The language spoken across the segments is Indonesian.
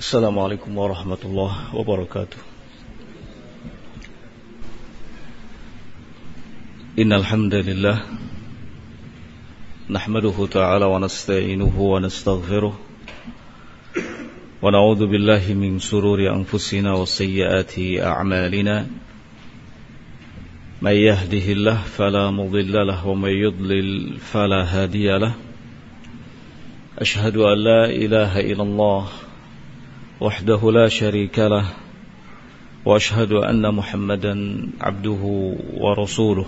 السلام عليكم ورحمة الله وبركاته. إن الحمد لله نحمده تعالى ونستعينه ونستغفره ونعوذ بالله من سرور أنفسنا وسيئات أعمالنا. من يهده الله فلا مضل له ومن يضلل فلا هادي له. أشهد أن لا إله إلا الله وحده لا شريك له وأشهد أن محمدا عبده ورسوله.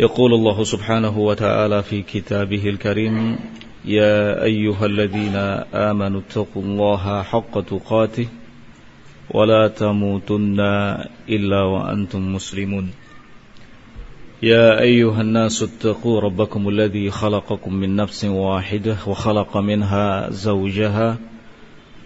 يقول الله سبحانه وتعالى في كتابه الكريم يا أيها الذين آمنوا اتقوا الله حق تقاته ولا تموتن إلا وأنتم مسلمون. يا أيها الناس اتقوا ربكم الذي خلقكم من نفس واحدة وخلق منها زوجها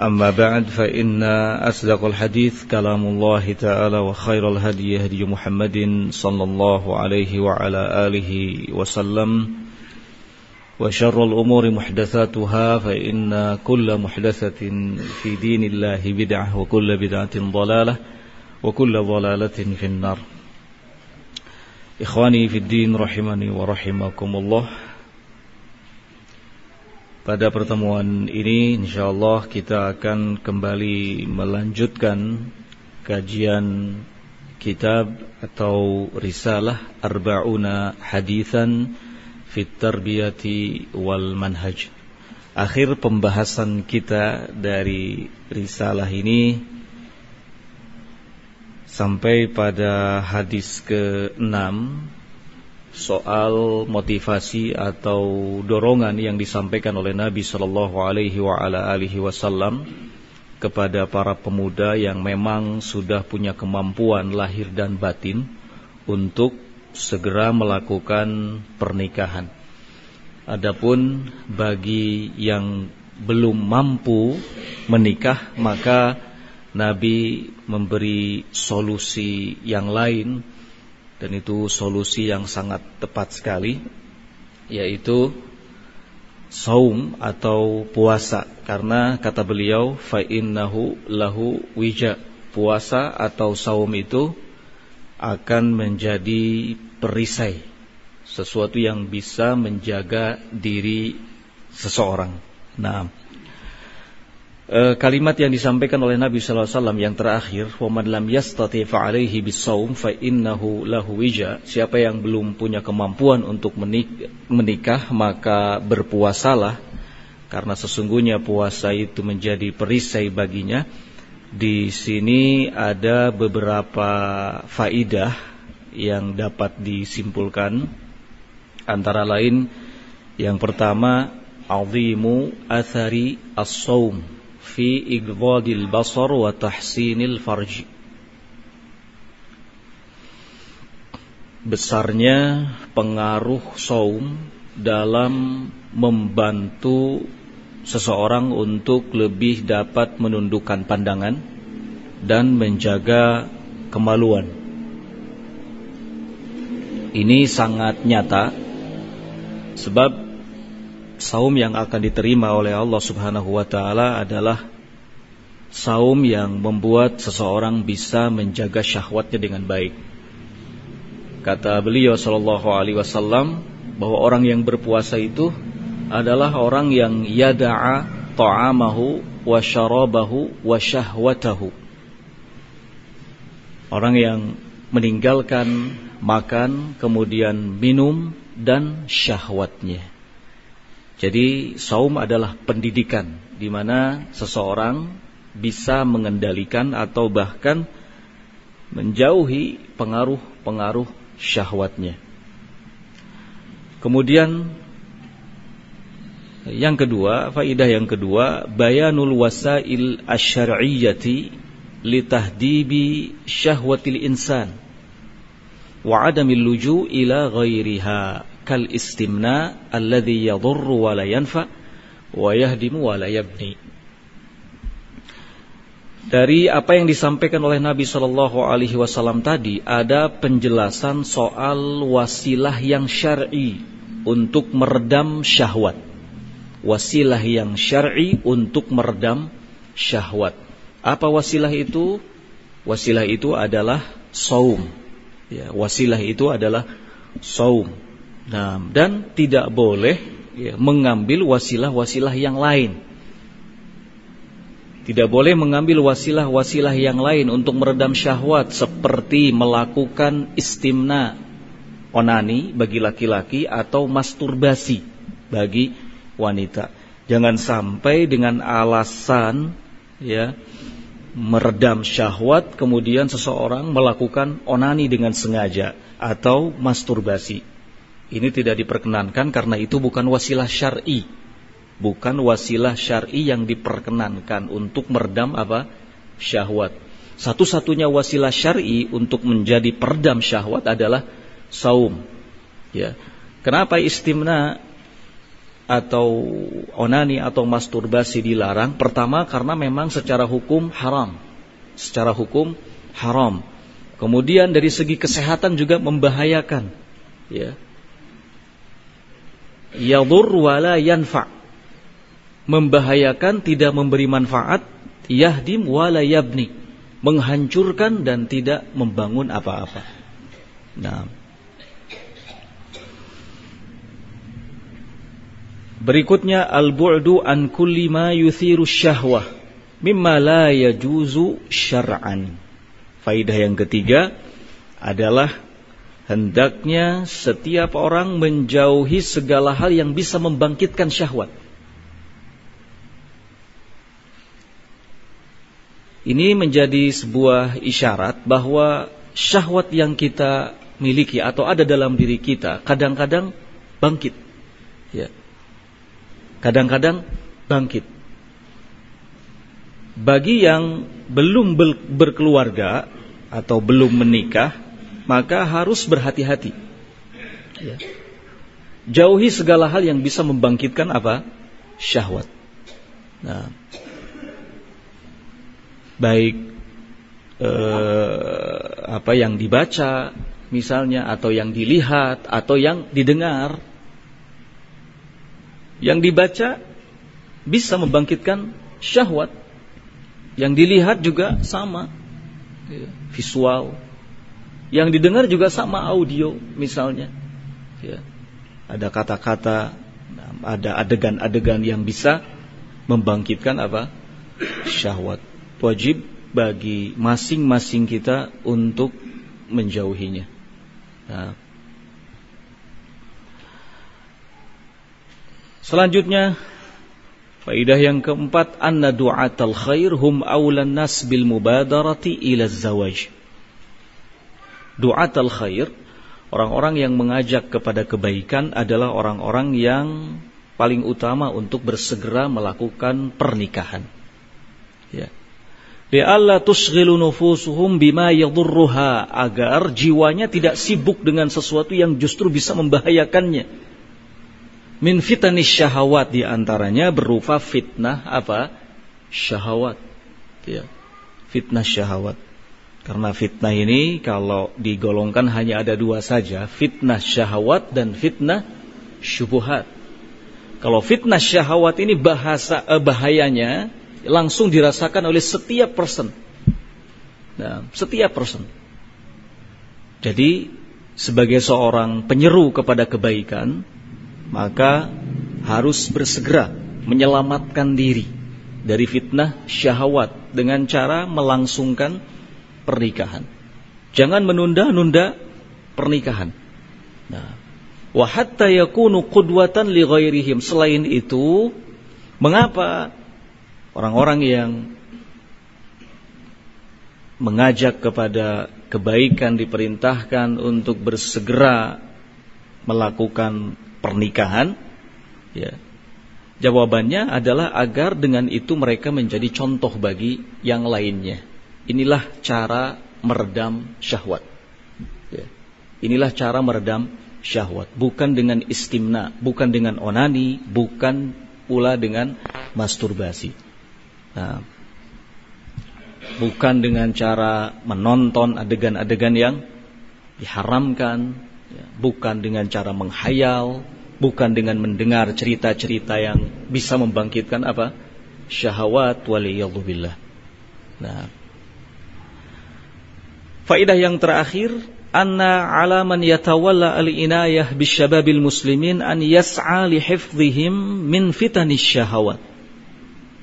أما بعد فإن أصدق الحديث كلام الله تعالى وخير الهدي هدي محمد صلى الله عليه وعلى آله وسلم وشر الأمور محدثاتها فإن كل محدثة في دين الله بدعة وكل بدعة ضلالة وكل ضلالة في النار. إخواني في الدين رحمني ورحمكم الله Pada pertemuan ini insyaallah kita akan kembali melanjutkan kajian kitab atau risalah Arba'una Hadithan fit Tarbiyati wal Manhaj. Akhir pembahasan kita dari risalah ini sampai pada hadis ke-6 soal motivasi atau dorongan yang disampaikan oleh Nabi Shallallahu Alaihi Wasallam kepada para pemuda yang memang sudah punya kemampuan lahir dan batin untuk segera melakukan pernikahan. Adapun bagi yang belum mampu menikah maka Nabi memberi solusi yang lain dan itu solusi yang sangat tepat sekali yaitu saum atau puasa. Karena kata beliau fa innahu lahu wija. Puasa atau saum itu akan menjadi perisai sesuatu yang bisa menjaga diri seseorang. Nah, e, kalimat yang disampaikan oleh Nabi sallallahu alaihi wasallam yang terakhir, "Wa man lam yastati fa alaihi fa innahu lahu wija." Siapa yang belum punya kemampuan untuk menikah, maka berpuasalah karena sesungguhnya puasa itu menjadi perisai baginya. Di sini ada beberapa faidah yang dapat disimpulkan antara lain yang pertama azimu athari as-saum fi igdadil basar wa tahsinil farji. Besarnya pengaruh saum dalam membantu seseorang untuk lebih dapat menundukkan pandangan dan menjaga kemaluan. Ini sangat nyata sebab saum yang akan diterima oleh Allah Subhanahu wa taala adalah saum yang membuat seseorang bisa menjaga syahwatnya dengan baik. Kata beliau sallallahu alaihi wasallam bahwa orang yang berpuasa itu adalah orang yang yada'a ta'amahu wa syarabahu wa syahwatahu. Orang yang meninggalkan makan, kemudian minum dan syahwatnya. Jadi saum adalah pendidikan di mana seseorang bisa mengendalikan atau bahkan menjauhi pengaruh-pengaruh syahwatnya. Kemudian yang kedua, faidah yang kedua, bayanul wasail asyar'iyyati litahdibi syahwatil insan wa adamil luju ila ghairiha kal istimna alladhi yadurru wa la yanfa wa yahdimu wa la yabni dari apa yang disampaikan oleh Nabi Shallallahu Alaihi Wasallam tadi ada penjelasan soal wasilah yang syar'i untuk meredam syahwat. Wasilah yang syar'i untuk meredam syahwat. Apa wasilah itu? Wasilah itu adalah saum. Ya, wasilah itu adalah saum. Nah, dan tidak boleh ya, mengambil wasilah-wasilah yang lain tidak boleh mengambil wasilah-wasilah yang lain untuk meredam syahwat seperti melakukan istimna onani bagi laki-laki atau masturbasi bagi wanita. Jangan sampai dengan alasan ya meredam syahwat kemudian seseorang melakukan onani dengan sengaja atau masturbasi. Ini tidak diperkenankan karena itu bukan wasilah syar'i bukan wasilah syar'i yang diperkenankan untuk meredam apa? syahwat. Satu-satunya wasilah syar'i untuk menjadi peredam syahwat adalah saum. Ya. Kenapa istimna atau onani atau masturbasi dilarang? Pertama karena memang secara hukum haram. Secara hukum haram. Kemudian dari segi kesehatan juga membahayakan. Ya. Yadur wala yanfa' membahayakan, tidak memberi manfaat, yahdim wala yabni, menghancurkan dan tidak membangun apa-apa. Nah. Berikutnya al-bu'du an kulli ma yuthiru syahwah mimma la yajuzu syar'an. Faidah yang ketiga adalah hendaknya setiap orang menjauhi segala hal yang bisa membangkitkan syahwat. Ini menjadi sebuah isyarat bahwa syahwat yang kita miliki atau ada dalam diri kita kadang-kadang bangkit. Ya. Kadang-kadang bangkit. Bagi yang belum berkeluarga atau belum menikah, maka harus berhati-hati. Ya. Jauhi segala hal yang bisa membangkitkan apa? Syahwat. Nah, baik eh, apa yang dibaca misalnya atau yang dilihat atau yang didengar yang dibaca bisa membangkitkan syahwat yang dilihat juga sama ya, visual yang didengar juga sama audio misalnya ya. ada kata-kata ada adegan-adegan yang bisa membangkitkan apa syahwat wajib bagi masing-masing kita untuk menjauhinya. Nah. Selanjutnya faidah yang keempat anna du'atal khair hum awlan nas bil mubadarati ila zawaj. Du'atal khair orang-orang yang mengajak kepada kebaikan adalah orang-orang yang paling utama untuk bersegera melakukan pernikahan. Ya. Li'alla tusghilu nufusuhum bima yadurruha agar jiwanya tidak sibuk dengan sesuatu yang justru bisa membahayakannya. Min fitanis syahawat di antaranya berupa fitnah apa? Syahawat. Ya. Fitnah syahawat karena fitnah ini kalau digolongkan hanya ada dua saja fitnah syahawat dan fitnah syubuhat kalau fitnah syahawat ini bahasa eh, bahayanya langsung dirasakan oleh setiap person. Nah, setiap person. Jadi sebagai seorang penyeru kepada kebaikan, maka harus bersegera menyelamatkan diri dari fitnah syahwat dengan cara melangsungkan pernikahan. Jangan menunda-nunda pernikahan. Nah, yakunu qudwatan li ghairihim. Selain itu, mengapa Orang-orang yang mengajak kepada kebaikan diperintahkan untuk bersegera melakukan pernikahan ya jawabannya adalah agar dengan itu mereka menjadi contoh bagi yang lainnya Inilah cara meredam syahwat. Ya. Inilah cara meredam syahwat. Bukan dengan istimna, bukan dengan onani, bukan pula dengan masturbasi. Nah, bukan dengan cara menonton adegan-adegan yang diharamkan, ya. bukan dengan cara menghayal, bukan dengan mendengar cerita-cerita yang bisa membangkitkan apa? syahwat waliyadzubillah. Nah, Faidah yang terakhir, anna ala man yatawalla al-inayah bisyababil muslimin an yas'a li hifdhihim min fitanis syahawat.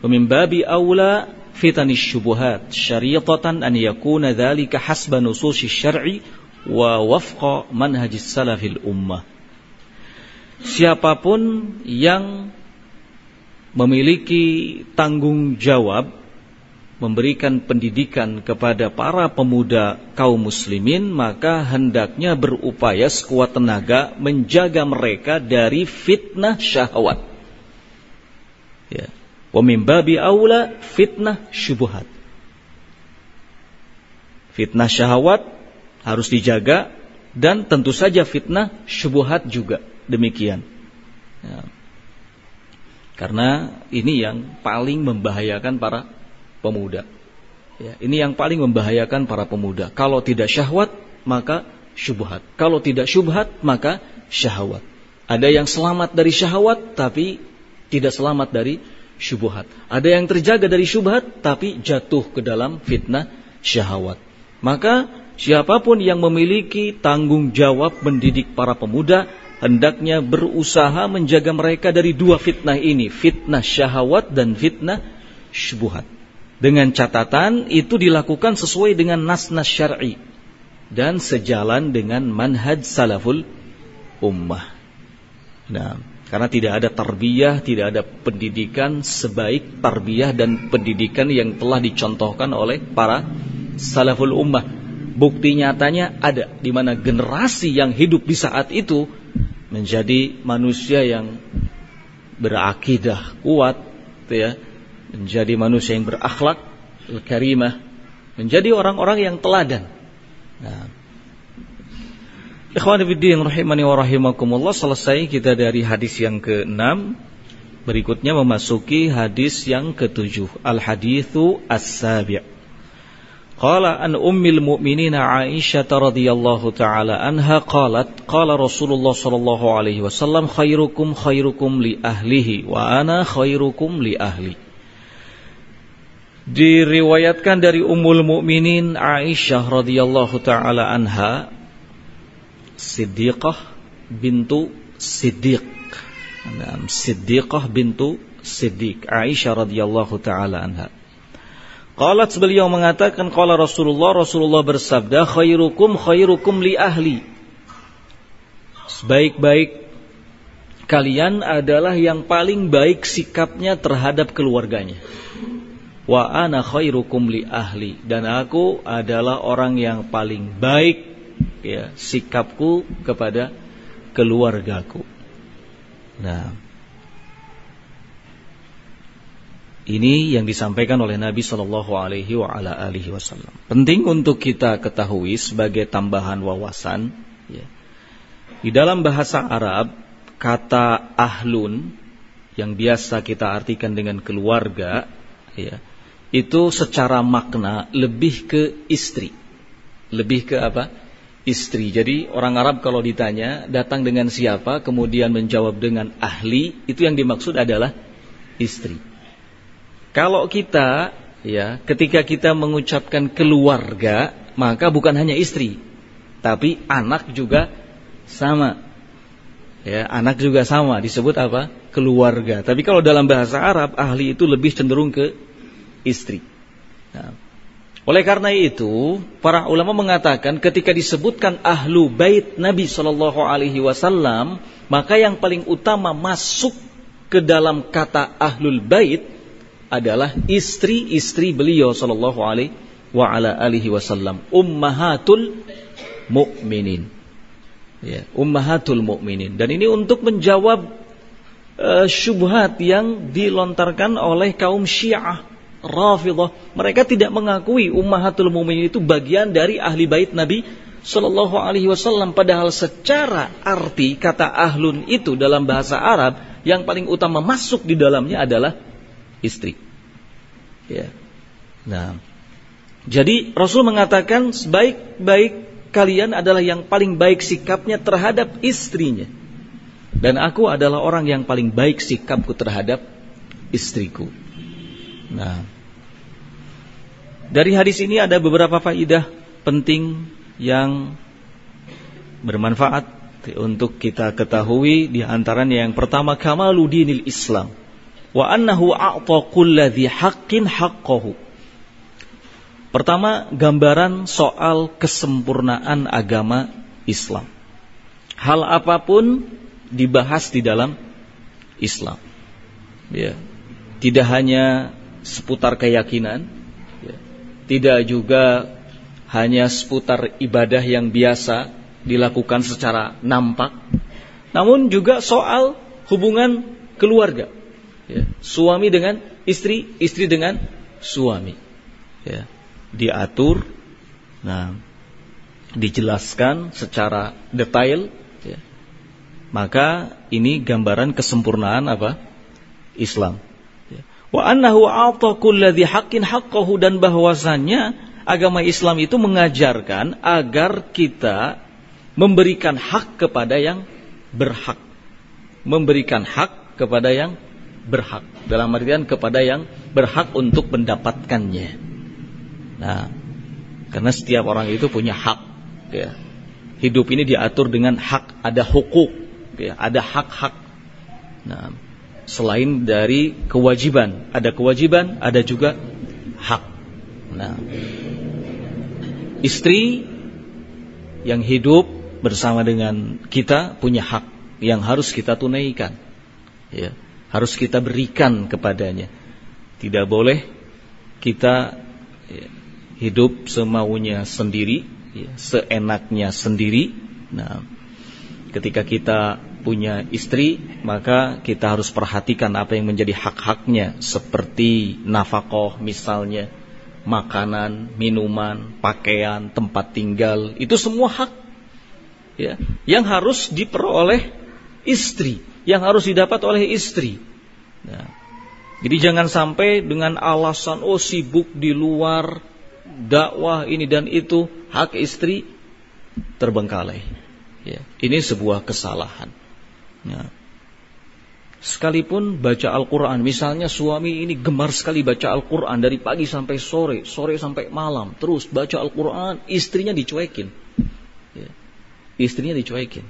Wa min babi awla fitanis syubuhat syariatatan an yakuna dhalika hasba nususi syar'i wa wafqa manhajis salafil ummah. Siapa pun yang memiliki tanggung jawab memberikan pendidikan kepada para pemuda kaum muslimin maka hendaknya berupaya sekuat tenaga menjaga mereka dari fitnah syahwat. Ya. Wa min babi aula fitnah syubhat fitnah syahwat harus dijaga dan tentu saja fitnah syubhat juga demikian. Ya. karena ini yang paling membahayakan para pemuda. Ya, ini yang paling membahayakan para pemuda. Kalau tidak syahwat, maka syubhat. Kalau tidak syubhat, maka syahwat. Ada yang selamat dari syahwat, tapi tidak selamat dari syubhat. Ada yang terjaga dari syubhat, tapi jatuh ke dalam fitnah syahwat. Maka siapa pun yang memiliki tanggung jawab mendidik para pemuda, hendaknya berusaha menjaga mereka dari dua fitnah ini. Fitnah syahwat dan fitnah syubhat. Dengan catatan itu dilakukan sesuai dengan nas-nas syar'i dan sejalan dengan manhaj salaful ummah. Nah, karena tidak ada tarbiyah, tidak ada pendidikan sebaik tarbiyah dan pendidikan yang telah dicontohkan oleh para salaful ummah. Bukti nyatanya ada di mana generasi yang hidup di saat itu menjadi manusia yang berakidah kuat, ya, menjadi manusia yang berakhlak, karimah, menjadi orang-orang yang teladan. Nah. Ikhwan fillah rahimani wa rahimakumullah selesai kita dari hadis yang ke-6 berikutnya memasuki hadis yang ke-7 al hadithu as-sabi' Qala an ummil mu'minin Aisyah radhiyallahu taala anha qalat qala Rasulullah sallallahu alaihi wasallam khairukum khairukum li ahlihi wa ana khairukum li ahli Diriwayatkan dari Ummul Mukminin Aisyah radhiyallahu taala anha Siddiqah bintu Siddiq. Siddiqah bintu Siddiq. Aisyah radhiyallahu taala anha. Qalat beliau mengatakan qala Rasulullah Rasulullah bersabda khairukum khairukum li ahli. Sebaik-baik kalian adalah yang paling baik sikapnya terhadap keluarganya wa ana khairukum li ahli dan aku adalah orang yang paling baik ya sikapku kepada keluargaku. Nah, ini yang disampaikan oleh Nabi Shallallahu Alaihi Wasallam. Penting untuk kita ketahui sebagai tambahan wawasan. Ya. Di dalam bahasa Arab, kata ahlun yang biasa kita artikan dengan keluarga, ya, itu secara makna lebih ke istri. Lebih ke apa? Istri. Jadi orang Arab kalau ditanya datang dengan siapa, kemudian menjawab dengan ahli, itu yang dimaksud adalah istri. Kalau kita ya, ketika kita mengucapkan keluarga, maka bukan hanya istri, tapi anak juga sama. Ya, anak juga sama disebut apa? Keluarga. Tapi kalau dalam bahasa Arab ahli itu lebih cenderung ke istri. Nah, oleh karena itu, para ulama mengatakan ketika disebutkan ahlu bait Nabi Shallallahu Alaihi Wasallam, maka yang paling utama masuk ke dalam kata ahlul bait adalah istri-istri beliau Shallallahu Alaihi Wasallam, ummahatul mukminin. Ya, ummahatul mukminin. Dan ini untuk menjawab uh, syubhat yang dilontarkan oleh kaum Syiah Rafidah, mereka tidak mengakui Ummahatul Mukminin itu bagian dari ahli bait Nabi Shallallahu Alaihi Wasallam. Padahal secara arti kata ahlun itu dalam bahasa Arab yang paling utama masuk di dalamnya adalah istri. Ya. Nah, jadi Rasul mengatakan sebaik-baik kalian adalah yang paling baik sikapnya terhadap istrinya. Dan aku adalah orang yang paling baik sikapku terhadap istriku. Nah, dari hadis ini ada beberapa faidah penting yang bermanfaat untuk kita ketahui di antaranya yang pertama kamaludinil Islam wa annahu a'ta kulladhi haqqin haqqahu. Pertama, gambaran soal kesempurnaan agama Islam. Hal apa pun dibahas di dalam Islam. Ya. Tidak hanya seputar keyakinan, ya. Tidak juga hanya seputar ibadah yang biasa dilakukan secara nampak, namun juga soal hubungan keluarga, ya. suami dengan istri, istri dengan suami, ya. diatur, nah dijelaskan secara detail maka ini gambaran kesempurnaan apa? Islam. Wa annahu a'ta kulladhi haqqin haqqahu dan bahwasannya agama Islam itu mengajarkan agar kita memberikan hak kepada yang berhak. Memberikan hak kepada yang berhak. Dalam artian kepada yang berhak untuk mendapatkannya. Nah, karena setiap orang itu punya hak. Ya. Hidup ini diatur dengan hak, ada hukuk ya, ada hak-hak. Nah, selain dari kewajiban, ada kewajiban, ada juga hak. Nah, istri yang hidup bersama dengan kita punya hak yang harus kita tunaikan. Ya, harus kita berikan kepadanya. Tidak boleh kita ya, hidup semaunya sendiri, ya, seenaknya sendiri. Nah, ketika kita punya istri, maka kita harus perhatikan apa yang menjadi hak-haknya seperti nafkah misalnya, makanan, minuman, pakaian, tempat tinggal, itu semua hak ya, yang harus diperoleh istri, yang harus didapat oleh istri. Nah, jadi jangan sampai dengan alasan oh sibuk di luar dakwah ini dan itu hak istri terbengkalai. Ya, ini sebuah kesalahan. Ya. Sekalipun baca Al-Quran, misalnya suami ini gemar sekali baca Al-Quran dari pagi sampai sore, sore sampai malam, terus baca Al-Quran, istrinya dicuekin. Ya. Istrinya dicuekin.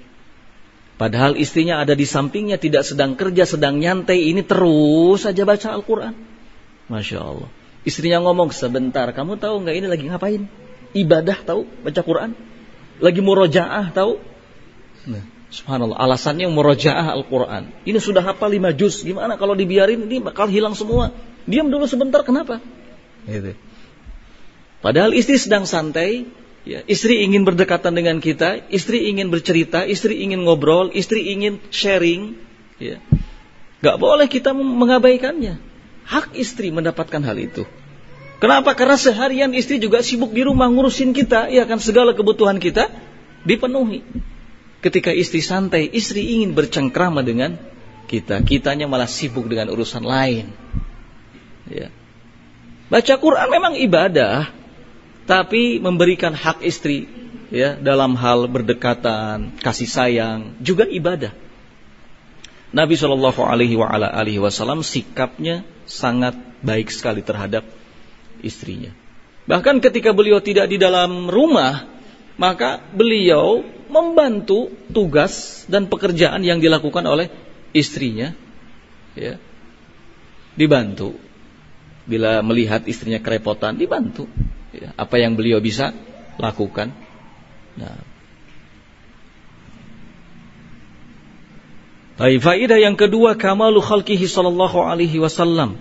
Padahal istrinya ada di sampingnya, tidak sedang kerja, sedang nyantai, ini terus saja baca Al-Quran. Masya Allah. Istrinya ngomong sebentar, kamu tahu nggak ini lagi ngapain? Ibadah tahu, baca Quran. Lagi murojaah tahu, Nah, subhanallah, alasannya murojaah Al-Quran. Ini sudah hafal lima juz, gimana kalau dibiarin ini bakal hilang semua. Diam dulu sebentar, kenapa? Gitu. Padahal istri sedang santai, ya, istri ingin berdekatan dengan kita, istri ingin bercerita, istri ingin ngobrol, istri ingin sharing. Ya. Gak boleh kita mengabaikannya. Hak istri mendapatkan hal itu. Kenapa? Karena seharian istri juga sibuk di rumah ngurusin kita, ya kan segala kebutuhan kita dipenuhi. Ketika istri santai, istri ingin bercengkrama dengan kita. Kitanya malah sibuk dengan urusan lain. Ya. Baca Quran memang ibadah, tapi memberikan hak istri ya dalam hal berdekatan, kasih sayang juga ibadah. Nabi Shallallahu Alaihi Wasallam sikapnya sangat baik sekali terhadap istrinya. Bahkan ketika beliau tidak di dalam rumah, maka beliau membantu tugas dan pekerjaan yang dilakukan oleh istrinya ya. Dibantu. Bila melihat istrinya kerepotan dibantu ya, apa yang beliau bisa lakukan. Nah. Baik, faidah yang kedua kamalu khalqihi sallallahu alaihi wasallam.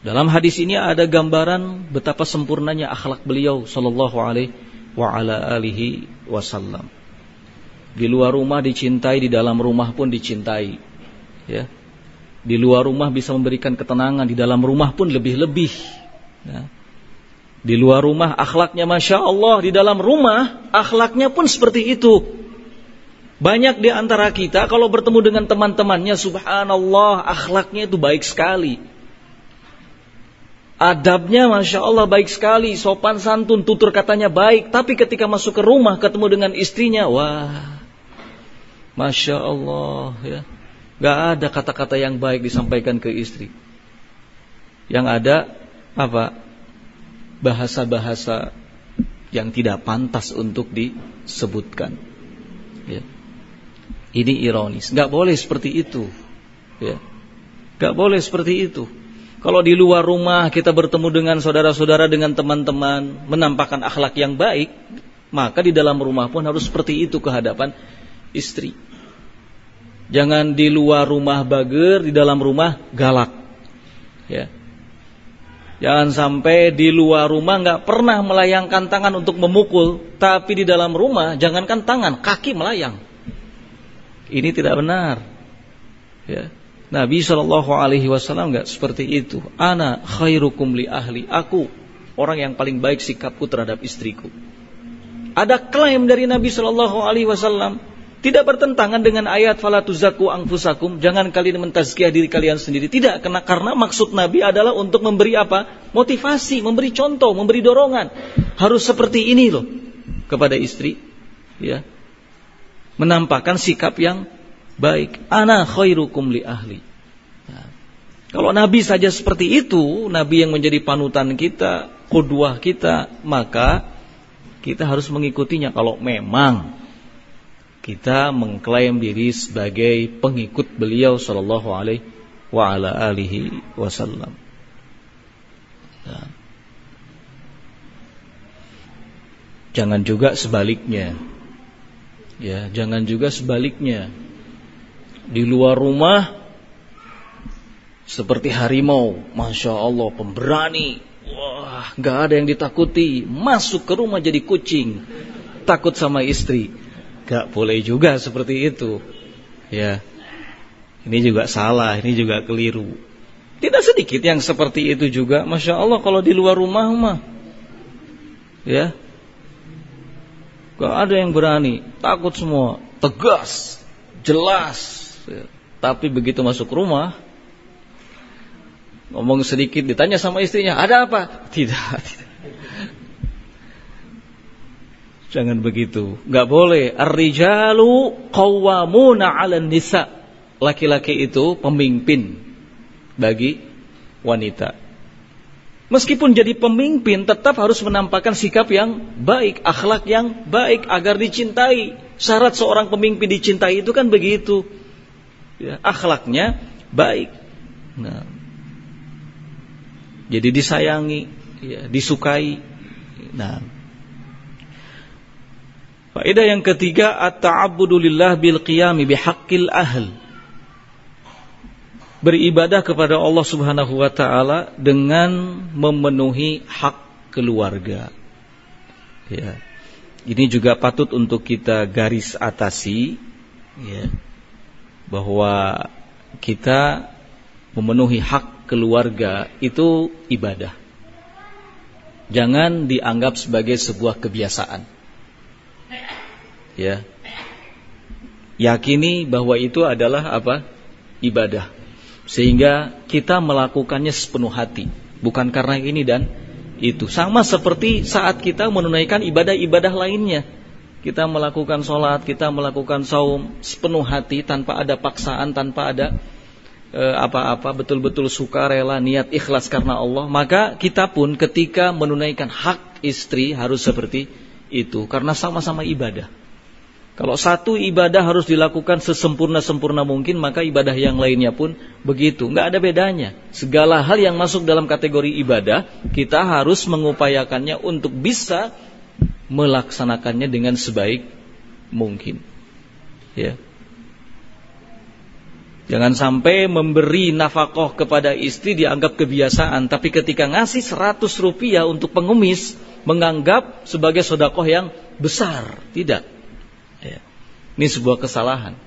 Dalam hadis ini ada gambaran betapa sempurnanya akhlak beliau sallallahu alaihi wa ala alihi wasallam. Di luar rumah dicintai, di dalam rumah pun dicintai. Ya. Di luar rumah bisa memberikan ketenangan, di dalam rumah pun lebih-lebih. Ya. Di luar rumah akhlaknya Masya Allah, di dalam rumah akhlaknya pun seperti itu. Banyak di antara kita kalau bertemu dengan teman-temannya, subhanallah, akhlaknya itu baik sekali. Adabnya Masya Allah baik sekali, sopan santun, tutur katanya baik. Tapi ketika masuk ke rumah ketemu dengan istrinya, wah, Masya Allah ya. Gak ada kata-kata yang baik disampaikan ke istri. Yang ada apa? Bahasa-bahasa yang tidak pantas untuk disebutkan. Ya. Ini ironis. Gak boleh seperti itu. Ya. Gak boleh seperti itu. Kalau di luar rumah kita bertemu dengan saudara-saudara, dengan teman-teman, menampakkan akhlak yang baik, maka di dalam rumah pun harus seperti itu kehadapan istri. Jangan di luar rumah bager, di dalam rumah galak. Ya. Jangan sampai di luar rumah nggak pernah melayangkan tangan untuk memukul, tapi di dalam rumah jangankan tangan, kaki melayang. Ini tidak benar. Ya. Nabi Shallallahu Alaihi Wasallam nggak seperti itu. Ana khairukum li ahli. Aku orang yang paling baik sikapku terhadap istriku. Ada klaim dari Nabi Shallallahu Alaihi Wasallam tidak bertentangan dengan ayat falatuzaku angfusakum. Jangan kalian mentazkiyah diri kalian sendiri. Tidak, karena karena maksud Nabi adalah untuk memberi apa? Motivasi, memberi contoh, memberi dorongan. Harus seperti ini loh kepada istri. Ya, menampakkan sikap yang baik. Ana khairukum li ahli. Ya. Kalau Nabi saja seperti itu, Nabi yang menjadi panutan kita, kudwah kita, maka kita harus mengikutinya. Kalau memang kita mengklaim diri sebagai pengikut beliau Shallallahu Alaihi wa ala alihi Wasallam. Ya. Jangan juga sebaliknya. Ya, jangan juga sebaliknya di luar rumah seperti harimau, masya Allah pemberani, wah nggak ada yang ditakuti, masuk ke rumah jadi kucing, takut sama istri, nggak boleh juga seperti itu, ya. Ini juga salah, ini juga keliru. Tidak sedikit yang seperti itu juga, masya Allah kalau di luar rumah mah, ya. Gak ada yang berani, takut semua, tegas, jelas, tapi begitu masuk rumah, ngomong sedikit ditanya sama istrinya, ada apa? Tidak, tidak. Jangan begitu. Gak boleh. Ar-rijalu qawwamuna 'alan nisa. Laki-laki itu pemimpin bagi wanita. Meskipun jadi pemimpin tetap harus menampakkan sikap yang baik, akhlak yang baik agar dicintai. Syarat seorang pemimpin dicintai itu kan begitu ya, akhlaknya baik. Nah, jadi disayangi, ya, disukai. Nah, faedah yang ketiga at-ta'abbudu lillah bil qiyami bihaqqil ahl. Beribadah kepada Allah Subhanahu wa taala dengan memenuhi hak keluarga. Ya. Ini juga patut untuk kita garis atasi ya bahwa kita memenuhi hak keluarga itu ibadah. Jangan dianggap sebagai sebuah kebiasaan. Ya. Yakini bahwa itu adalah apa? ibadah. Sehingga kita melakukannya sepenuh hati, bukan karena ini dan itu. Sama seperti saat kita menunaikan ibadah-ibadah lainnya kita melakukan sholat, kita melakukan saum sepenuh hati tanpa ada paksaan, tanpa ada eh, apa-apa, betul-betul suka rela niat ikhlas karena Allah, maka kita pun ketika menunaikan hak istri harus seperti itu karena sama-sama ibadah. Kalau satu ibadah harus dilakukan sesempurna-sempurna mungkin, maka ibadah yang lainnya pun begitu. Nggak ada bedanya. Segala hal yang masuk dalam kategori ibadah, kita harus mengupayakannya untuk bisa melaksanakannya dengan sebaik mungkin. Ya. Jangan sampai memberi nafkah kepada istri dianggap kebiasaan, tapi ketika ngasih 100 rupiah untuk pengemis, menganggap sebagai sodakoh yang besar. Tidak. Ya. Ini sebuah kesalahan.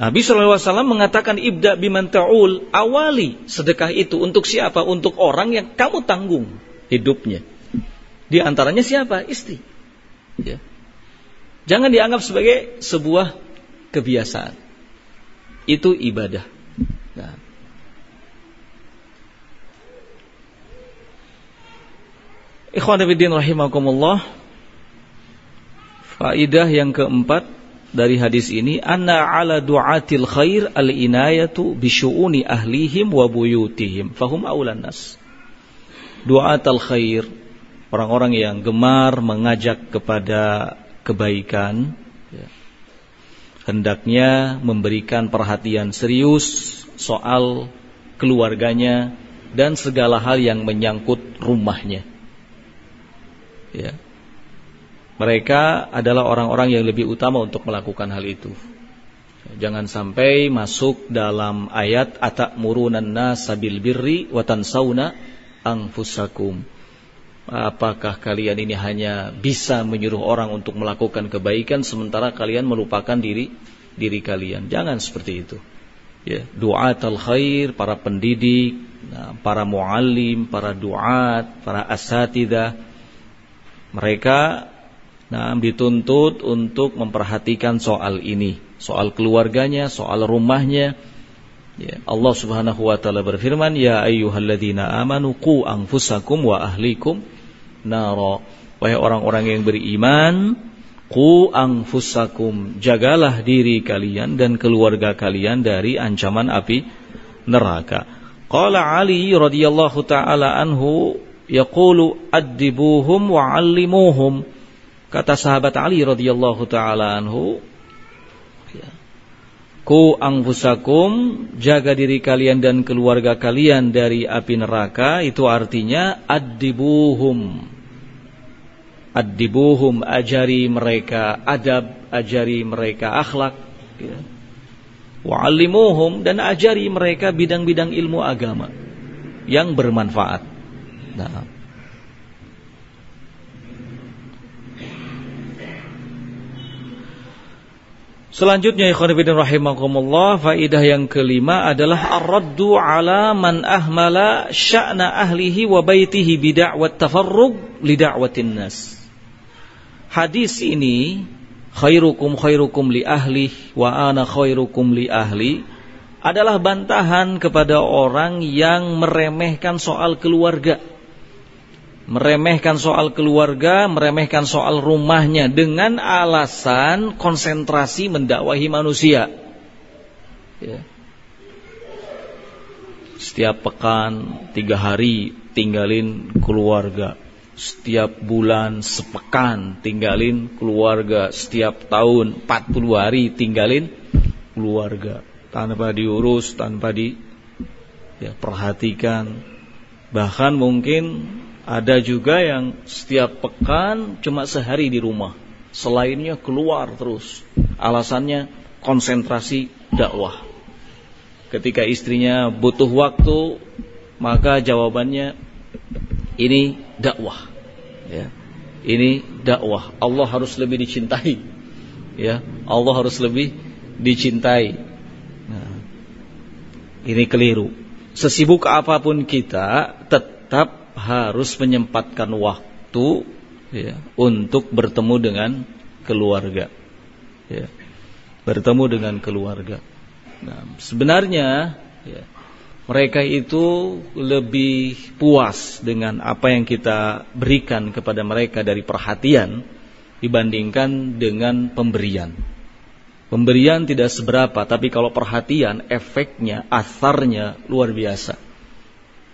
Nabi SAW mengatakan ibda biman ta'ul, awali sedekah itu untuk siapa? Untuk orang yang kamu tanggung hidupnya. Di antaranya siapa? Istri. Ya. Jangan dianggap sebagai sebuah kebiasaan. Itu ibadah. Nah. Ikhwan rahimakumullah. Faidah yang keempat dari hadis ini anna ala du'atil khair al inayatu bi syu'uni ahlihim wa buyutihim fahum aulan nas du'atul khair orang-orang yang gemar mengajak kepada kebaikan ya, hendaknya memberikan perhatian serius soal keluarganya dan segala hal yang menyangkut rumahnya ya mereka adalah orang-orang yang lebih utama untuk melakukan hal itu. Jangan sampai masuk dalam ayat murunan nasa bil birri wa tansawna anfusakum. Apakah kalian ini hanya bisa menyuruh orang untuk melakukan kebaikan sementara kalian melupakan diri diri kalian? Jangan seperti itu. Ya, al khair, para pendidik, nah, para muallim, para duat, para asatidah, mereka Nah, dituntut untuk memperhatikan soal ini, soal keluarganya, soal rumahnya. Ya, Allah Subhanahu wa taala berfirman, "Ya ayyuhalladzina amanu qu anfusakum wa ahlikum nara." Wahai orang-orang yang beriman, qu anfusakum, jagalah diri kalian dan keluarga kalian dari ancaman api neraka. Qala Ali radhiyallahu taala anhu yaqulu addibuhum wa 'allimuhum Kata sahabat Ali radhiyallahu taala anhu, Ku angfusakum, jaga diri kalian dan keluarga kalian dari api neraka, itu artinya adibuhum. Adibuhum, ajari mereka adab, ajari mereka akhlak. Ya. Wa'allimuhum, dan ajari mereka bidang-bidang ilmu agama yang bermanfaat. Nah, Selanjutnya ikhwan fillah rahimakumullah faidah yang kelima adalah ar-raddu ala man ahmala sya'na ahlihi wa baitihi bid'awat tafarrug li da'watin nas. Hadis ini khairukum khairukum li ahli wa ana khairukum li ahli adalah bantahan kepada orang yang meremehkan soal keluarga meremehkan soal keluarga, meremehkan soal rumahnya dengan alasan konsentrasi mendakwahi manusia. Ya. Setiap pekan, tiga hari tinggalin keluarga. Setiap bulan, sepekan tinggalin keluarga. Setiap tahun, 40 hari tinggalin keluarga. Tanpa diurus, tanpa di ya. Bahkan mungkin ada juga yang setiap pekan cuma sehari di rumah. Selainnya keluar terus. Alasannya konsentrasi dakwah. Ketika istrinya butuh waktu, maka jawabannya ini dakwah. Ya. Ini dakwah. Allah harus lebih dicintai. Ya, Allah harus lebih dicintai. Nah, ini keliru. Sesibuk apa pun kita, tetap harus menyempatkan waktu ya, untuk bertemu dengan keluarga. Ya, bertemu dengan keluarga. Nah, sebenarnya ya, mereka itu lebih puas dengan apa yang kita berikan kepada mereka dari perhatian dibandingkan dengan pemberian. Pemberian tidak seberapa, tapi kalau perhatian, efeknya, asarnya luar biasa.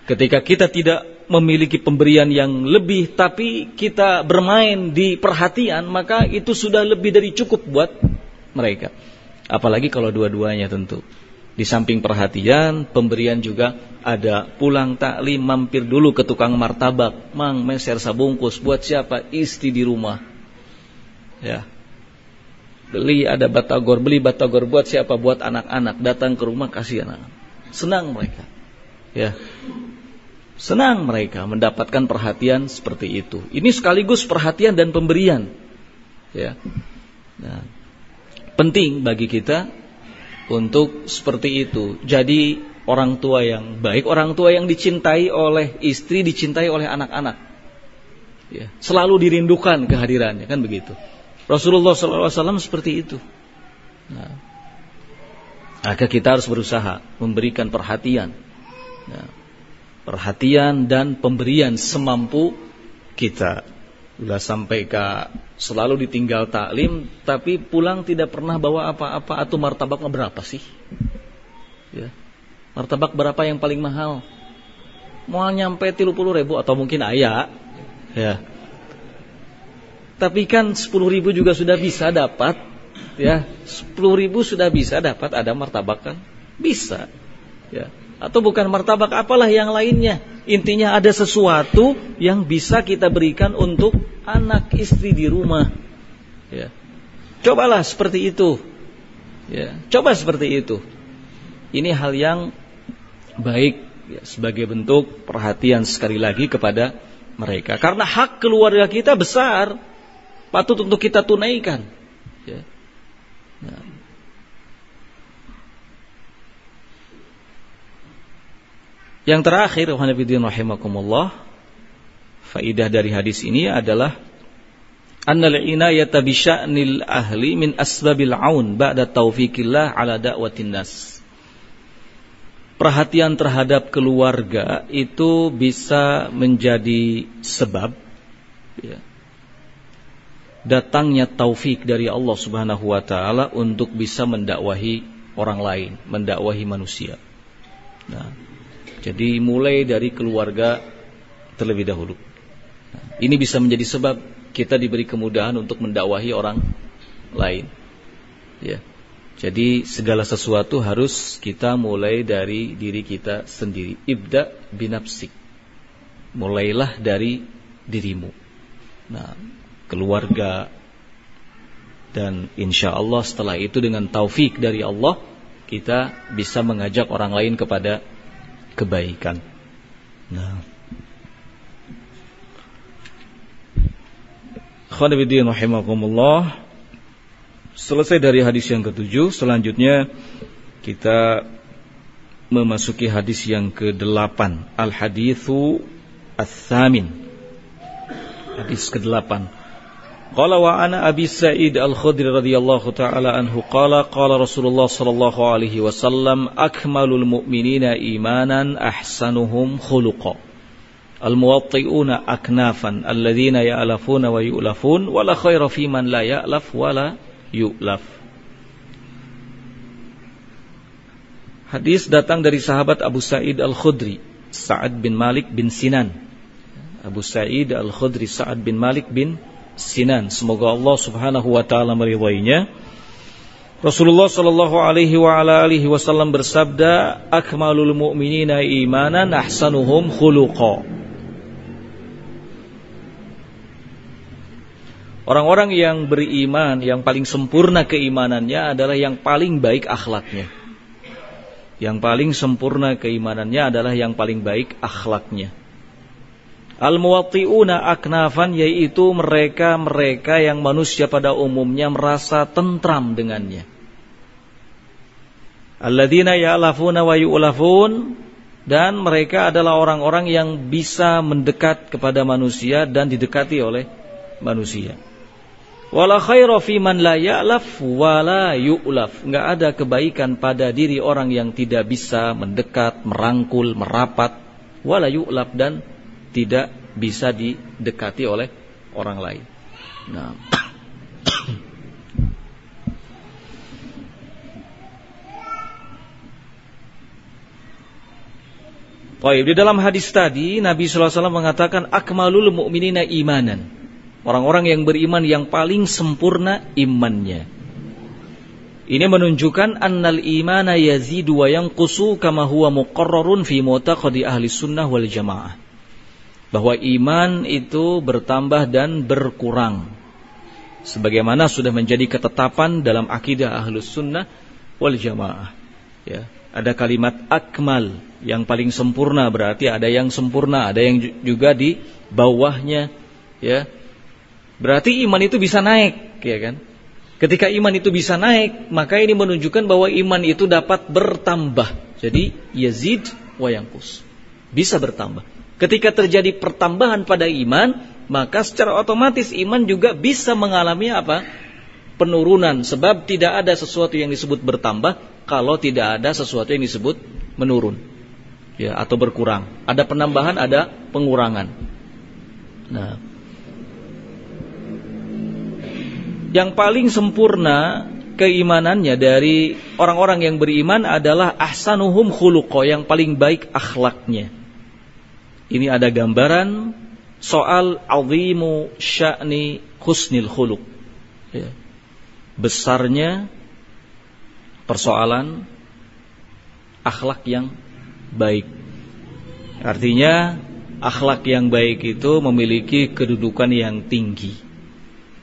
Ketika kita tidak memiliki pemberian yang lebih tapi kita bermain di perhatian maka itu sudah lebih dari cukup buat mereka. Apalagi kalau dua-duanya tentu. Di samping perhatian, pemberian juga ada pulang taklim mampir dulu ke tukang martabak, mang meser sabungkus buat siapa? Istri di rumah. Ya. Beli ada batagor, beli batagor buat siapa? Buat anak-anak, datang ke rumah kasih anak. Senang mereka. Ya. Senang mereka mendapatkan perhatian seperti itu. Ini sekaligus perhatian dan pemberian. Ya. Nah, penting bagi kita untuk seperti itu. Jadi orang tua yang baik, orang tua yang dicintai oleh istri, dicintai oleh anak-anak. Ya, selalu dirindukan kehadirannya kan begitu. Rasulullah SAW seperti itu. Nah, maka kita harus berusaha memberikan perhatian, nah, perhatian dan pemberian semampu kita. Sudah sampai ke selalu ditinggal taklim, tapi pulang tidak pernah bawa apa-apa atau martabaknya berapa sih? Ya. Martabak berapa yang paling mahal? Mau nyampe tilu puluh ribu atau mungkin ayah, ya. Tapi kan sepuluh ribu juga sudah bisa dapat, ya. Sepuluh ribu sudah bisa dapat ada martabak kan? Bisa, ya atau bukan martabak apalah yang lainnya. Intinya ada sesuatu yang bisa kita berikan untuk anak istri di rumah. Ya. Cobalah seperti itu. Ya, coba seperti itu. Ini hal yang baik ya, sebagai bentuk perhatian sekali lagi kepada mereka. Karena hak keluarga kita besar, patut untuk kita tunaikan. Ya. Nah. Yang terakhir, Wahanabiddin rahimakumullah, faidah dari hadis ini adalah annal inayata bi sya'nil ahli min asbabil aun ba'da taufikillah ala da'watin nas. Perhatian terhadap keluarga itu bisa menjadi sebab ya, datangnya taufik dari Allah Subhanahu wa taala untuk bisa mendakwahi orang lain, mendakwahi manusia. Nah, jadi mulai dari keluarga terlebih dahulu. Ini bisa menjadi sebab kita diberi kemudahan untuk mendakwahi orang lain. Ya. Jadi segala sesuatu harus kita mulai dari diri kita sendiri. Ibda binapsik. Mulailah dari dirimu. Nah, keluarga dan insya Allah setelah itu dengan taufik dari Allah kita bisa mengajak orang lain kepada kebaikan. Nah. Khonibidin rahimakumullah. Selesai dari hadis yang ketujuh, selanjutnya kita memasuki hadis yang ke-8, al-hadithu ats-tsamin. Hadis ke-8. Qala wa ana Abi Sa'id Al-Khudri radhiyallahu taala anhu qala qala Rasulullah sallallahu alaihi wasallam akmalul mu'minina imanan ahsanuhum khuluqa. Al-muwatti'una aknafan alladhina ya'lafuna wa yu'lafun wala khaira fi man la ya'laf wala yu'laf. Hadis datang dari sahabat Abu Sa'id Al-Khudri Sa'ad bin Malik bin Sinan. Abu Sa'id Al-Khudri Sa'ad bin Malik bin Sinan. Semoga Allah Subhanahu wa taala meridhoinya. Rasulullah sallallahu alaihi wa ala alihi wasallam bersabda, "Akmalul mu'minina imanan ahsanuhum khuluqa." Orang-orang yang beriman, yang paling sempurna keimanannya adalah yang paling baik akhlaknya. Yang paling sempurna keimanannya adalah yang paling baik akhlaknya. Al-muwatti'una aknafan yaitu mereka-mereka yang manusia pada umumnya merasa tentram dengannya. Alladzina ya'lafuna wa yu'lafun dan mereka adalah orang-orang yang bisa mendekat kepada manusia dan didekati oleh manusia. Wala khaira fi man la ya'laf wala yu'laf. Enggak ada kebaikan pada diri orang yang tidak bisa mendekat, merangkul, merapat, wala yu'laf dan tidak bisa didekati oleh orang lain. Nah. Baik, di dalam hadis tadi Nabi wasallam mengatakan akmalul mu'minina imanan. Orang-orang yang beriman yang paling sempurna imannya. Ini menunjukkan annal imana yazidu wa yanqusu kama huwa muqarrarun fi mu'taqadi ahli sunnah wal jamaah bahwa iman itu bertambah dan berkurang sebagaimana sudah menjadi ketetapan dalam akidah ahlus sunnah wal jamaah ya ada kalimat akmal yang paling sempurna berarti ada yang sempurna ada yang juga di bawahnya ya berarti iman itu bisa naik ya kan Ketika iman itu bisa naik, maka ini menunjukkan bahwa iman itu dapat bertambah. Jadi yazid wa yankus. Bisa bertambah. Ketika terjadi pertambahan pada iman, maka secara otomatis iman juga bisa mengalami apa? Penurunan sebab tidak ada sesuatu yang disebut bertambah kalau tidak ada sesuatu yang disebut menurun. Ya, atau berkurang. Ada penambahan, ada pengurangan. Nah, yang paling sempurna keimanannya dari orang-orang yang beriman adalah ahsanuhum khuluqa yang paling baik akhlaknya. Ini ada gambaran soal azimu sya'ni husnil khuluq. Ya. Besarnya persoalan akhlak yang baik. Artinya akhlak yang baik itu memiliki kedudukan yang tinggi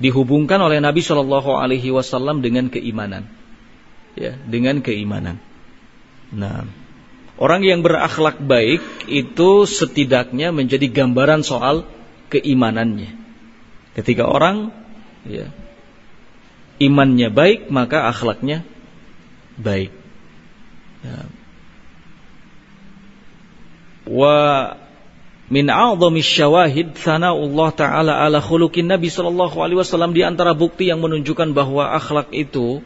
dihubungkan oleh Nabi Shallallahu Alaihi Wasallam dengan keimanan, ya, dengan keimanan. Nah, orang yang berakhlak baik itu setidaknya menjadi gambaran soal keimanannya. Ketika orang, ya, imannya baik maka akhlaknya baik. Ya. Wa min a'zami syawahid Allah taala ala khuluqin Nabi sallallahu alaihi wasallam di antara bukti yang menunjukkan bahwa akhlak itu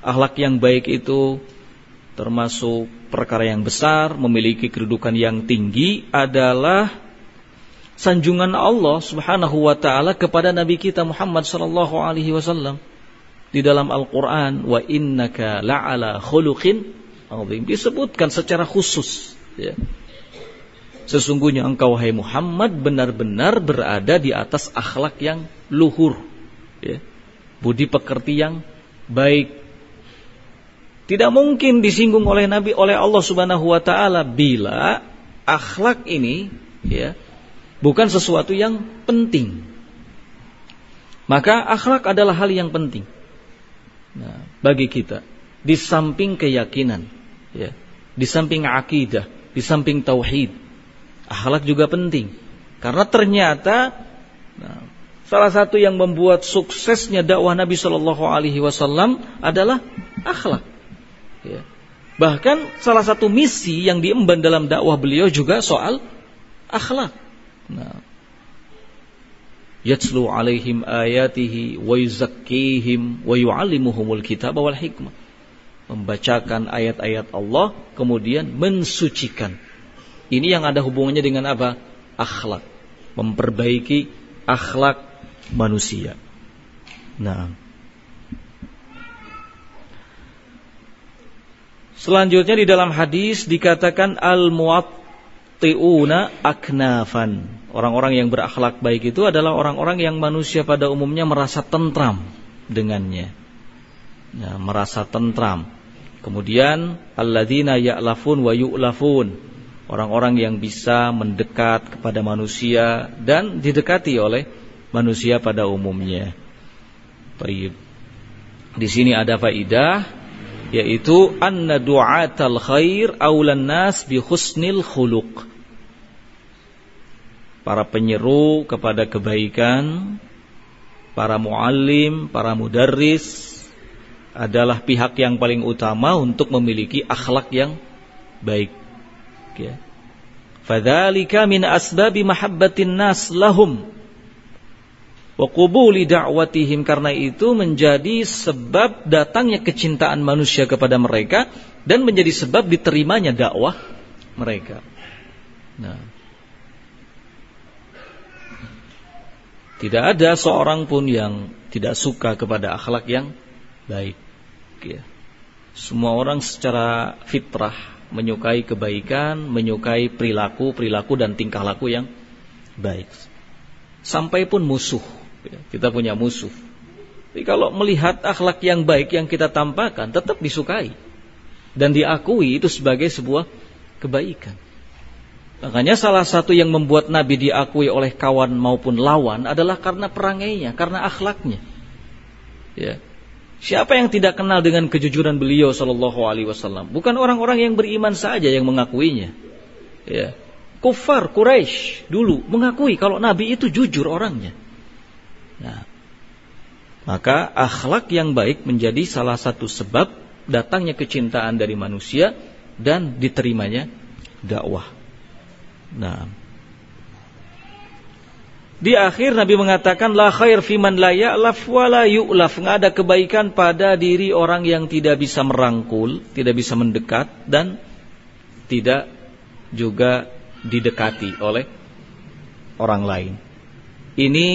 akhlak yang baik itu termasuk perkara yang besar, memiliki kedudukan yang tinggi adalah sanjungan Allah Subhanahu wa taala kepada nabi kita Muhammad sallallahu alaihi wasallam di dalam Al-Qur'an wa innaka la'ala khuluqin azim disebutkan secara khusus ya Sesungguhnya engkau hai Muhammad benar-benar berada di atas akhlak yang luhur. Ya. Budi pekerti yang baik. Tidak mungkin disinggung oleh Nabi oleh Allah Subhanahu wa taala bila akhlak ini ya bukan sesuatu yang penting. Maka akhlak adalah hal yang penting. Nah, bagi kita di samping keyakinan ya, di samping akidah, di samping tauhid, Akhlak juga penting. Karena ternyata nah, salah satu yang membuat suksesnya dakwah Nabi Shallallahu Alaihi Wasallam adalah akhlak. Ya. Bahkan salah satu misi yang diemban dalam dakwah beliau juga soal akhlak. Nah, yatslu alaihim ayatihi wa yuzakkihim wa yu'allimuhumul kitab wal hikmah. Membacakan ayat-ayat Allah kemudian mensucikan ini yang ada hubungannya dengan apa? Akhlak. Memperbaiki akhlak manusia. Nah. Selanjutnya di dalam hadis dikatakan al-muwatti'una aknafan. Orang-orang yang berakhlak baik itu adalah orang-orang yang manusia pada umumnya merasa tentram dengannya. Nah, merasa tentram. Kemudian alladzina ya'lafun wa yu'lafun orang-orang yang bisa mendekat kepada manusia dan didekati oleh manusia pada umumnya. Baik. Di sini ada faidah yaitu anna du'atal khair aulan nas bi husnil khuluq. Para penyeru kepada kebaikan, para muallim, para mudarris adalah pihak yang paling utama untuk memiliki akhlak yang baik ya. Fadzalika min asbabi mahabbatin nas lahum wa qubuli da'watihim karena itu menjadi sebab datangnya kecintaan manusia kepada mereka dan menjadi sebab diterimanya dakwah mereka. Nah, tidak ada seorang pun yang tidak suka kepada akhlak yang baik. Ya. Semua orang secara fitrah menyukai kebaikan, menyukai perilaku-perilaku dan tingkah laku yang baik. Sampai pun musuh, kita punya musuh. Tapi kalau melihat akhlak yang baik yang kita tampakkan, tetap disukai dan diakui itu sebagai sebuah kebaikan. Makanya salah satu yang membuat Nabi diakui oleh kawan maupun lawan adalah karena perangainya, karena akhlaknya. Ya. Siapa yang tidak kenal dengan kejujuran beliau Shallallahu Alaihi Wasallam? Bukan orang-orang yang beriman saja yang mengakuinya. Ya. Kufar Quraisy dulu mengakui kalau Nabi itu jujur orangnya. Nah, Maka akhlak yang baik menjadi salah satu sebab datangnya kecintaan dari manusia dan diterimanya dakwah. Nah, di akhir Nabi mengatakan la khair man la ya'laf wa la yu'laf. Enggak ada kebaikan pada diri orang yang tidak bisa merangkul, tidak bisa mendekat dan tidak juga didekati oleh orang lain. Ini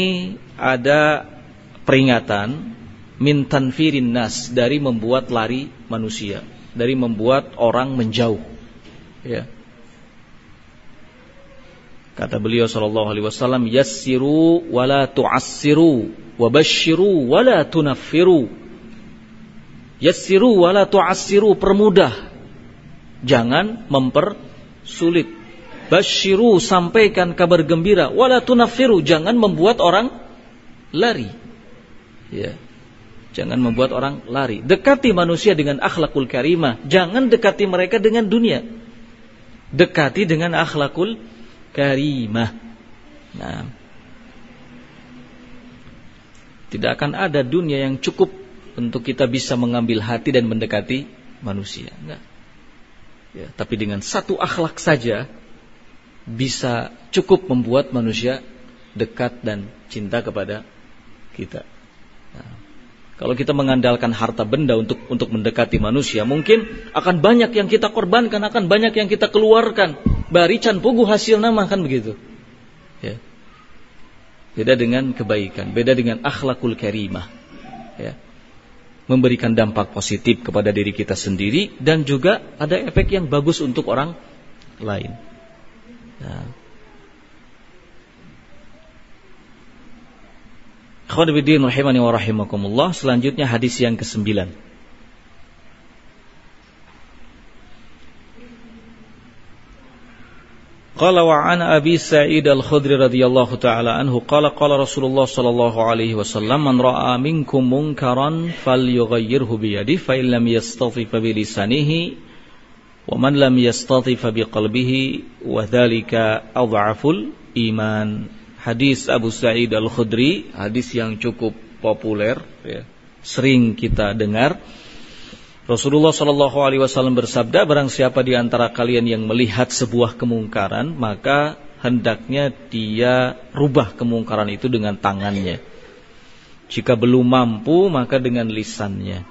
ada peringatan min tanfirin nas dari membuat lari manusia, dari membuat orang menjauh. Ya. Kata beliau sallallahu alaihi wasallam, "Yassiru wa la tu'assiru, wa basyiru wa la tunaffiru." Yassiru wa la tu'assiru, permudah. Jangan mempersulit. Basyiru, sampaikan kabar gembira, wa la tunaffiru, jangan membuat orang lari. Ya. Jangan membuat orang lari. Dekati manusia dengan akhlakul karimah. Jangan dekati mereka dengan dunia. Dekati dengan akhlakul karimah. Nah, tidak akan ada dunia yang cukup untuk kita bisa mengambil hati dan mendekati manusia. Enggak. Ya, tapi dengan satu akhlak saja bisa cukup membuat manusia dekat dan cinta kepada kita. Nah, kalau kita mengandalkan harta benda untuk untuk mendekati manusia, mungkin akan banyak yang kita korbankan, akan banyak yang kita keluarkan. Barican pugu hasil nama kan begitu. Ya. Beda dengan kebaikan, beda dengan akhlakul karimah. Ya. Memberikan dampak positif kepada diri kita sendiri dan juga ada efek yang bagus untuk orang lain. Nah, Khawdibidin rahimani wa rahimakumullah. Selanjutnya hadis yang kesembilan. Qala wa an Abi Sa'id Al-Khudri radhiyallahu taala anhu qala qala Rasulullah sallallahu alaihi wasallam man ra'a minkum munkaran falyughayyirhu bi yadihi fa in lam yastati fa bi lisanihi wa man lam yastati fa bi qalbihi wa dhalika adhaful iman hadis Abu Sa'id Al-Khudri, hadis yang cukup populer, ya, sering kita dengar. Rasulullah Shallallahu Alaihi Wasallam bersabda, barang siapa di antara kalian yang melihat sebuah kemungkaran, maka hendaknya dia rubah kemungkaran itu dengan tangannya. Jika belum mampu, maka dengan lisannya.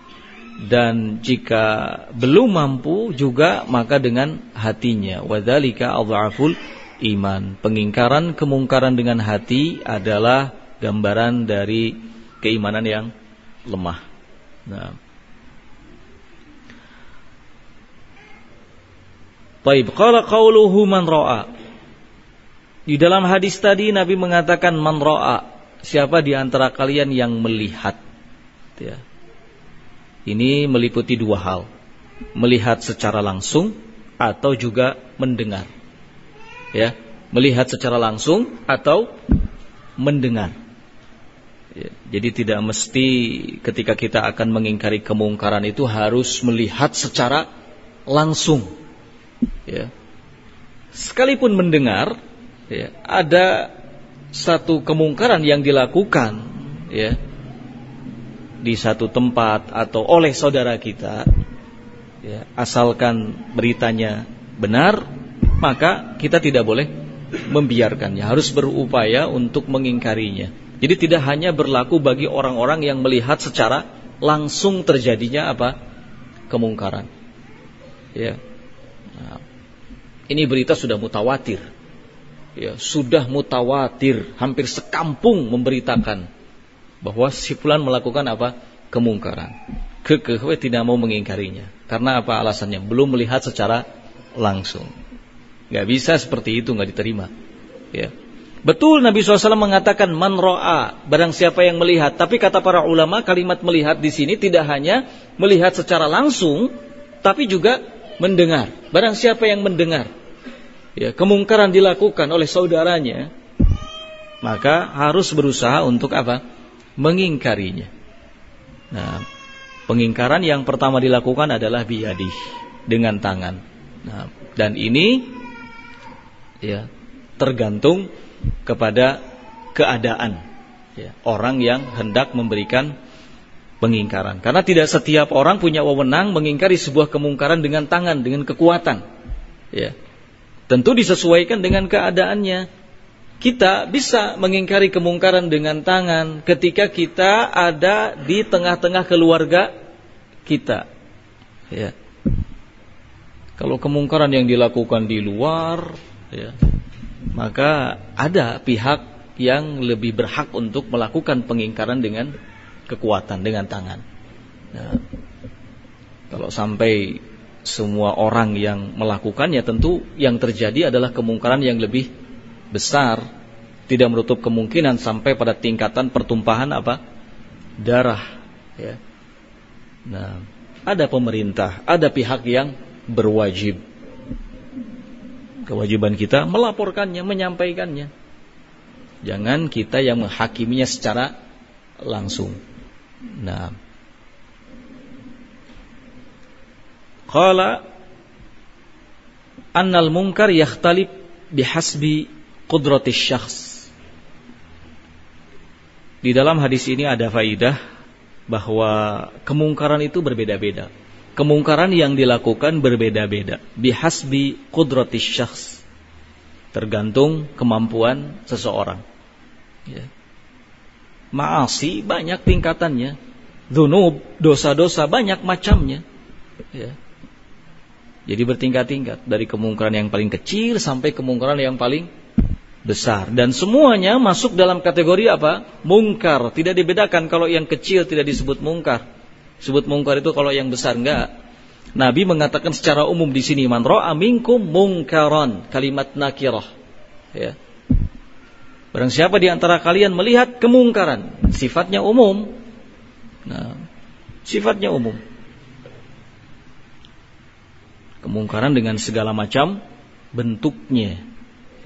Dan jika belum mampu juga, maka dengan hatinya. Wadhalika adhaful iman. Pengingkaran kemungkaran dengan hati adalah gambaran dari keimanan yang lemah. Nah. Baik, qala qauluhu man ra'a. Di dalam hadis tadi Nabi mengatakan man ra'a, siapa di antara kalian yang melihat. Ya. Ini meliputi dua hal. Melihat secara langsung atau juga mendengar ya melihat secara langsung atau mendengar. Ya, jadi tidak mesti ketika kita akan mengingkari kemungkaran itu harus melihat secara langsung. Ya. Sekalipun mendengar, ya, ada satu kemungkaran yang dilakukan, ya, di satu tempat atau oleh saudara kita, ya, asalkan beritanya benar, maka kita tidak boleh membiarkannya, harus berupaya untuk mengingkarinya. Jadi tidak hanya berlaku bagi orang-orang yang melihat secara langsung terjadinya apa? kemungkaran. Ya. Nah, ini berita sudah mutawatir. Ya, sudah mutawatir, hampir sekampung memberitakan bahwa si fulan melakukan apa? kemungkaran. Kekeh tidak mau mengingkarinya. Karena apa alasannya? Belum melihat secara langsung. Gak bisa seperti itu, gak diterima. Ya. Betul Nabi SAW mengatakan man ro'a, barang siapa yang melihat. Tapi kata para ulama, kalimat melihat di sini tidak hanya melihat secara langsung, tapi juga mendengar. Barang siapa yang mendengar, ya, kemungkaran dilakukan oleh saudaranya, maka harus berusaha untuk apa? Mengingkarinya. Nah, pengingkaran yang pertama dilakukan adalah biadih dengan tangan. Nah, dan ini ya tergantung kepada keadaan ya, orang yang hendak memberikan pengingkaran. Karena tidak setiap orang punya wewenang mengingkari sebuah kemungkaran dengan tangan, dengan kekuatan. Ya. Tentu disesuaikan dengan keadaannya. Kita bisa mengingkari kemungkaran dengan tangan ketika kita ada di tengah-tengah keluarga kita. Ya. Kalau kemungkaran yang dilakukan di luar, ya, maka ada pihak yang lebih berhak untuk melakukan pengingkaran dengan kekuatan dengan tangan. Nah, kalau sampai semua orang yang melakukannya tentu yang terjadi adalah kemungkaran yang lebih besar, tidak menutup kemungkinan sampai pada tingkatan pertumpahan apa? darah, ya. Nah, ada pemerintah, ada pihak yang berwajib. Kewajiban kita melaporkannya, menyampaikannya. Jangan kita yang menghakiminya secara langsung. Nah. Qala annal munkar yakhtalib bihasbi qudratis syakhs. Di dalam hadis ini ada faidah bahwa kemungkaran itu berbeda-beda. Kemungkaran yang dilakukan berbeda-beda. Bihasbi qudratis syakhs. Tergantung kemampuan seseorang. Ya maasi banyak tingkatannya. Dunub, dosa-dosa banyak macamnya. Ya. Jadi bertingkat-tingkat dari kemungkaran yang paling kecil sampai kemungkaran yang paling besar dan semuanya masuk dalam kategori apa? Mungkar. Tidak dibedakan kalau yang kecil tidak disebut mungkar. Sebut mungkar itu kalau yang besar enggak. Nabi mengatakan secara umum di sini man ra'a minkum mungkaran, kalimat nakirah. Ya. Barang siapa di antara kalian melihat kemungkaran, sifatnya umum. Nah, sifatnya umum. Kemungkaran dengan segala macam bentuknya.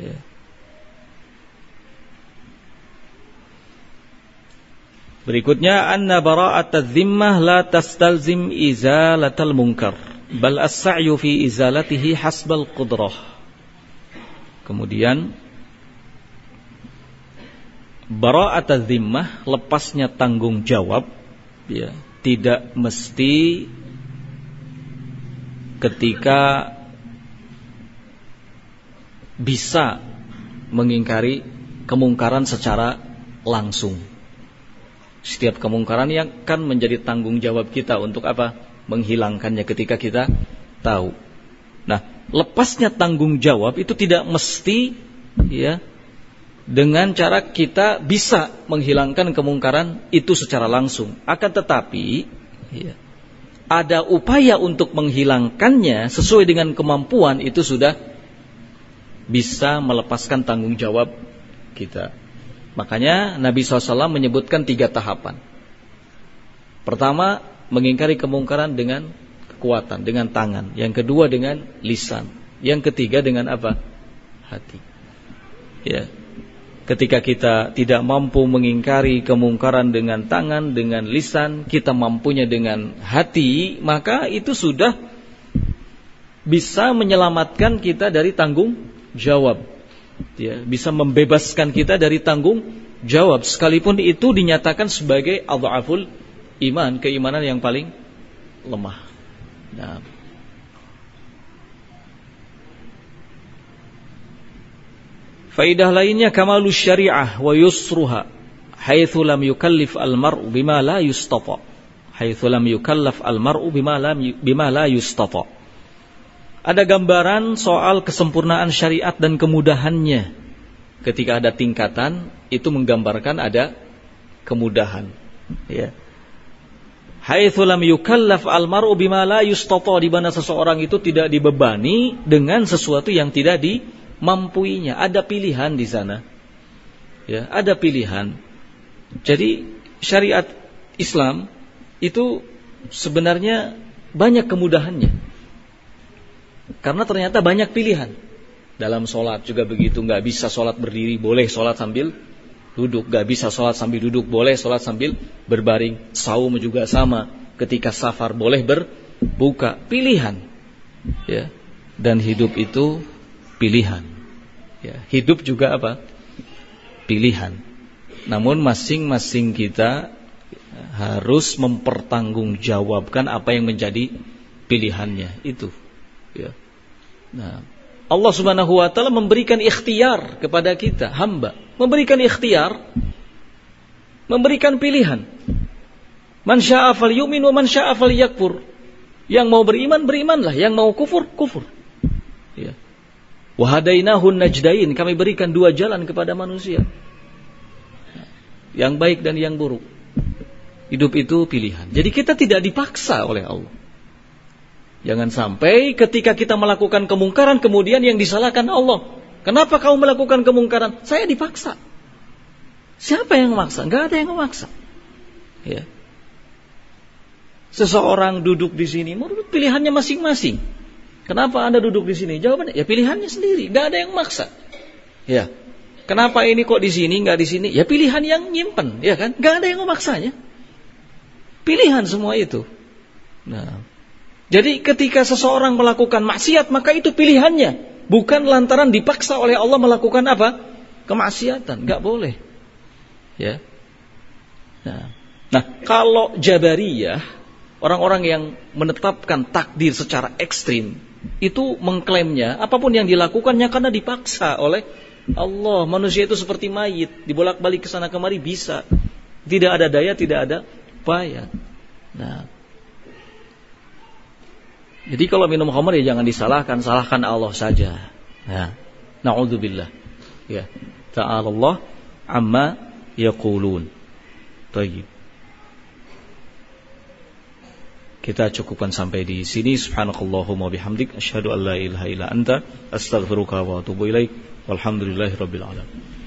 Ya. Berikutnya anna bara'at dzimmah la tastalzim izalatal munkar bal as-sa'yu fi izalatihi hasbal qudrah. Kemudian bara'at zimmah lepasnya tanggung jawab ya tidak mesti ketika bisa mengingkari kemungkaran secara langsung setiap kemungkaran yang kan menjadi tanggung jawab kita untuk apa menghilangkannya ketika kita tahu nah lepasnya tanggung jawab itu tidak mesti ya dengan cara kita bisa menghilangkan kemungkaran itu secara langsung. Akan tetapi, ya, ada upaya untuk menghilangkannya sesuai dengan kemampuan itu sudah bisa melepaskan tanggung jawab kita. Makanya Nabi SAW menyebutkan tiga tahapan. Pertama, mengingkari kemungkaran dengan kekuatan, dengan tangan. Yang kedua dengan lisan. Yang ketiga dengan apa? Hati. Ya. Ketika kita tidak mampu mengingkari kemungkaran dengan tangan, dengan lisan, kita mampunya dengan hati, maka itu sudah bisa menyelamatkan kita dari tanggung jawab. Ya, bisa membebaskan kita dari tanggung jawab sekalipun itu dinyatakan sebagai adhaful iman, keimanan yang paling lemah. Nah, Faidah lainnya kamalus syariah wa yusruha haitsu lam yukallif al-mar'u bima la yustata. Haitsu lam yukallaf al-mar'u bima la bima la yustata. Ada gambaran soal kesempurnaan syariat dan kemudahannya. Ketika ada tingkatan, itu menggambarkan ada kemudahan. Ya. Haitsu lam yukallaf al-mar'u bima la yustata di mana seseorang itu tidak dibebani dengan sesuatu yang tidak di mampuinya. Ada pilihan di sana. Ya, ada pilihan. Jadi syariat Islam itu sebenarnya banyak kemudahannya. Karena ternyata banyak pilihan. Dalam sholat juga begitu, nggak bisa sholat berdiri, boleh sholat sambil duduk, nggak bisa sholat sambil duduk, boleh sholat sambil berbaring. Saum juga sama, ketika safar boleh berbuka, pilihan. Ya. Dan hidup itu pilihan. Ya, hidup juga apa? Pilihan. Namun masing-masing kita harus mempertanggungjawabkan apa yang menjadi pilihannya itu. Ya. Nah, Allah Subhanahu wa taala memberikan ikhtiar kepada kita, hamba, memberikan ikhtiar, memberikan pilihan. Man syaa'a falyu'min wa man syaa'a falyakfur. Yang mau beriman berimanlah, yang mau kufur kufur. Ya. Wahadainahun najdain, kami berikan dua jalan kepada manusia. Yang baik dan yang buruk. Hidup itu pilihan. Jadi kita tidak dipaksa oleh Allah. Jangan sampai ketika kita melakukan kemungkaran kemudian yang disalahkan Allah. Kenapa kau melakukan kemungkaran? Saya dipaksa. Siapa yang memaksa? Enggak ada yang memaksa. Ya. Seseorang duduk di sini menurut pilihannya masing-masing. Kenapa Anda duduk di sini? Jawabannya ya pilihannya sendiri, enggak ada yang maksa. Ya. Kenapa ini kok di sini enggak di sini? Ya pilihan yang nyimpen, ya kan? Enggak ada yang memaksanya. Pilihan semua itu. Nah, jadi ketika seseorang melakukan maksiat maka itu pilihannya, bukan lantaran dipaksa oleh Allah melakukan apa? Kemaksiatan, nggak boleh. Ya. Nah, nah kalau Jabariyah, orang-orang yang menetapkan takdir secara ekstrim, itu mengklaimnya apa pun yang dilakukannya karena dipaksa oleh Allah. Manusia itu seperti mayit, dibolak-balik ke sana kemari bisa. Tidak ada daya, tidak ada upaya. Nah, jadi kalau minum khamar ya jangan disalahkan, salahkan Allah saja. Ya. Nauzubillah. Ya. Ta'ala Allah amma yaqulun. Tayyib. Kita cukupkan sampai di sini. Subhanakallahumma bihamdik asyhadu an la ilaha illa anta astaghfiruka wa atubu ilaik. Walhamdulillahirabbil alamin.